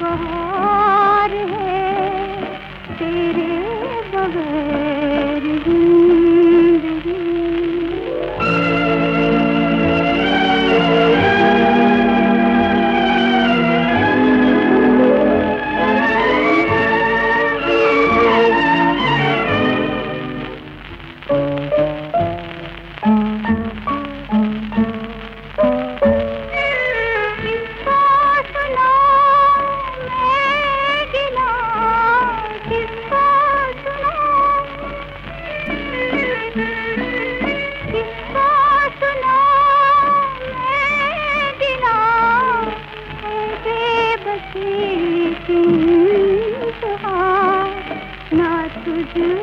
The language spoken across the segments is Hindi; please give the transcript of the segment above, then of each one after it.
बहार है तेरे बगैर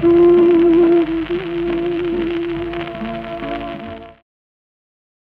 you.